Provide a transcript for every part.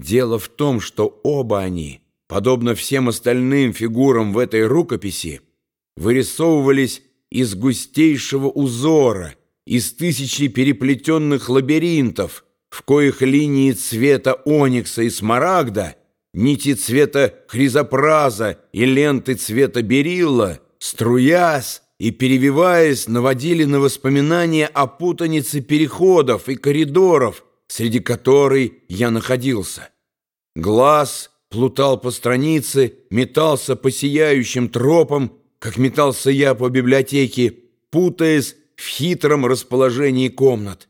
Дело в том, что оба они, подобно всем остальным фигурам в этой рукописи, вырисовывались из густейшего узора, из тысячи переплетенных лабиринтов, в коих линии цвета оникса и смарагда, нити цвета хризопраза и ленты цвета берилла, струясь и перевиваясь, наводили на воспоминания о путанице переходов и коридоров, среди которой я находился. Глаз плутал по странице, метался по сияющим тропам, как метался я по библиотеке, путаясь в хитром расположении комнат.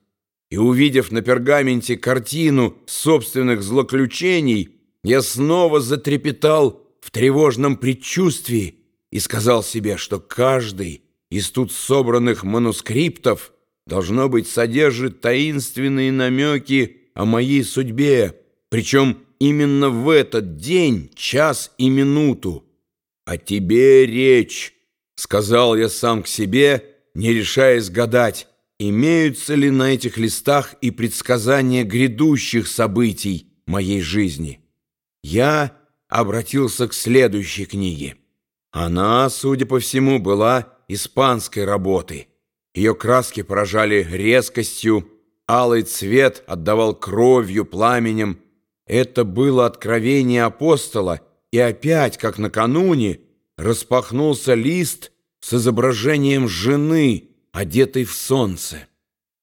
И увидев на пергаменте картину собственных злоключений, я снова затрепетал в тревожном предчувствии и сказал себе, что каждый из тут собранных манускриптов должно быть содержит таинственные намеки о моей судьбе, причем именно в этот день, час и минуту. «О тебе речь», — сказал я сам к себе, не решаясь гадать, имеются ли на этих листах и предсказания грядущих событий моей жизни. Я обратился к следующей книге. Она, судя по всему, была испанской работы. Ее краски поражали резкостью, алый цвет отдавал кровью, пламенем. Это было откровение апостола, и опять, как накануне, распахнулся лист с изображением жены, одетой в солнце.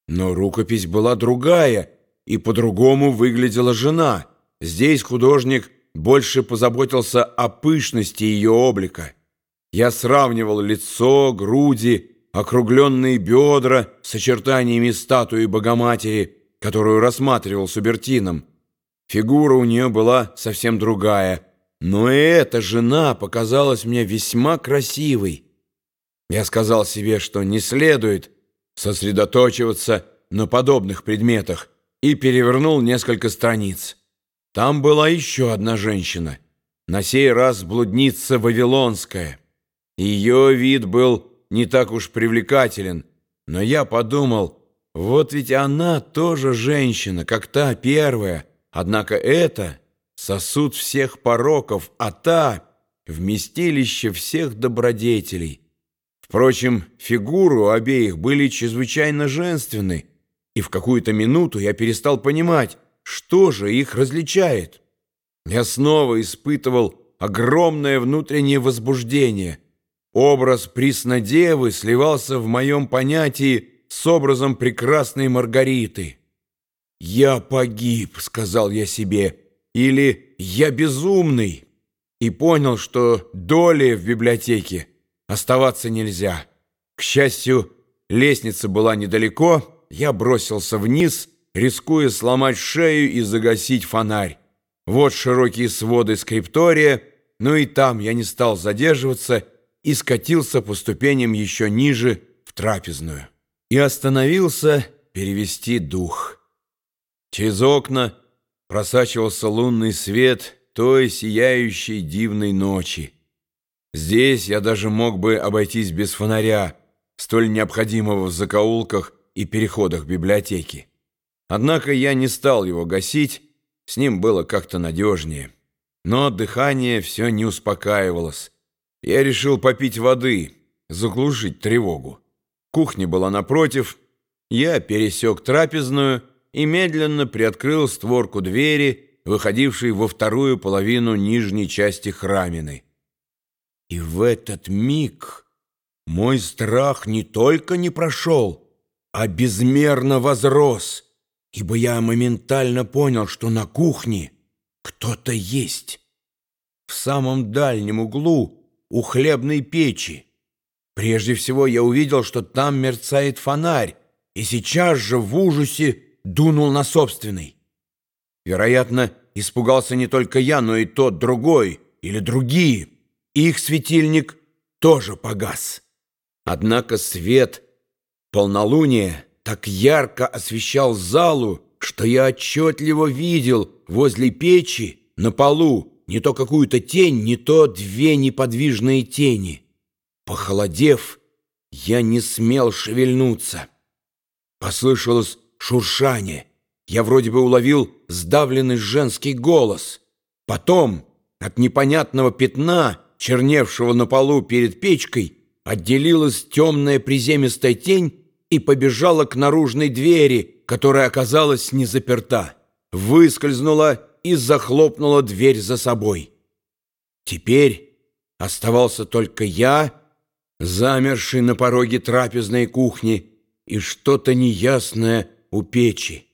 Но рукопись была другая, и по-другому выглядела жена. Здесь художник больше позаботился о пышности ее облика. Я сравнивал лицо, груди, округленные бедра с очертаниями статуи Богоматери, которую рассматривал Субертином. Фигура у нее была совсем другая, но и эта жена показалась мне весьма красивой. Я сказал себе, что не следует сосредоточиваться на подобных предметах, и перевернул несколько страниц. Там была еще одна женщина, на сей раз блудница Вавилонская. Ее вид был не так уж привлекателен, но я подумал, вот ведь она тоже женщина, как та первая, однако это сосуд всех пороков, а та — вместилище всех добродетелей. Впрочем, фигуры у обеих были чрезвычайно женственны, и в какую-то минуту я перестал понимать, что же их различает. Я снова испытывал огромное внутреннее возбуждение — Образ Преснодевы сливался в моем понятии с образом прекрасной Маргариты. «Я погиб», — сказал я себе, или «я безумный», и понял, что доли в библиотеке оставаться нельзя. К счастью, лестница была недалеко, я бросился вниз, рискуя сломать шею и загасить фонарь. Вот широкие своды скриптория, но и там я не стал задерживаться и скатился по ступеням еще ниже в трапезную. И остановился перевести дух. Через окна просачивался лунный свет той сияющей дивной ночи. Здесь я даже мог бы обойтись без фонаря, столь необходимого в закоулках и переходах библиотеки. Однако я не стал его гасить, с ним было как-то надежнее. Но дыхание все не успокаивалось. Я решил попить воды, заглушить тревогу. Кухня была напротив. Я пересек трапезную и медленно приоткрыл створку двери, выходившей во вторую половину нижней части храмины. И в этот миг мой страх не только не прошел, а безмерно возрос, ибо я моментально понял, что на кухне кто-то есть. В самом дальнем углу у хлебной печи. Прежде всего я увидел, что там мерцает фонарь, и сейчас же в ужасе дунул на собственный. Вероятно, испугался не только я, но и тот другой или другие. Их светильник тоже погас. Однако свет полнолуния так ярко освещал залу, что я отчетливо видел возле печи на полу не то какую-то тень, не то две неподвижные тени. Похолодев, я не смел шевельнуться. Послышалось шуршание, я вроде бы уловил сдавленный женский голос. Потом от непонятного пятна, черневшего на полу перед печкой, отделилась темная приземистая тень и побежала к наружной двери, которая оказалась не заперта. Выскользнула и захлопнула дверь за собой. Теперь оставался только я, замерший на пороге трапезной кухни, и что-то неясное у печи.